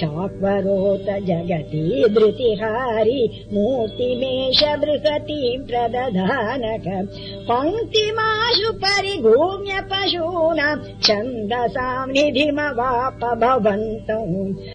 शाक्वरोत जगती धृतिहारि मूर्तिमेष बृहतीम् प्रदधानक। पङ्क्तिमाशु परिभूम्य पशूनाम् छन्दसाम् निधिमवाप भवन्तौ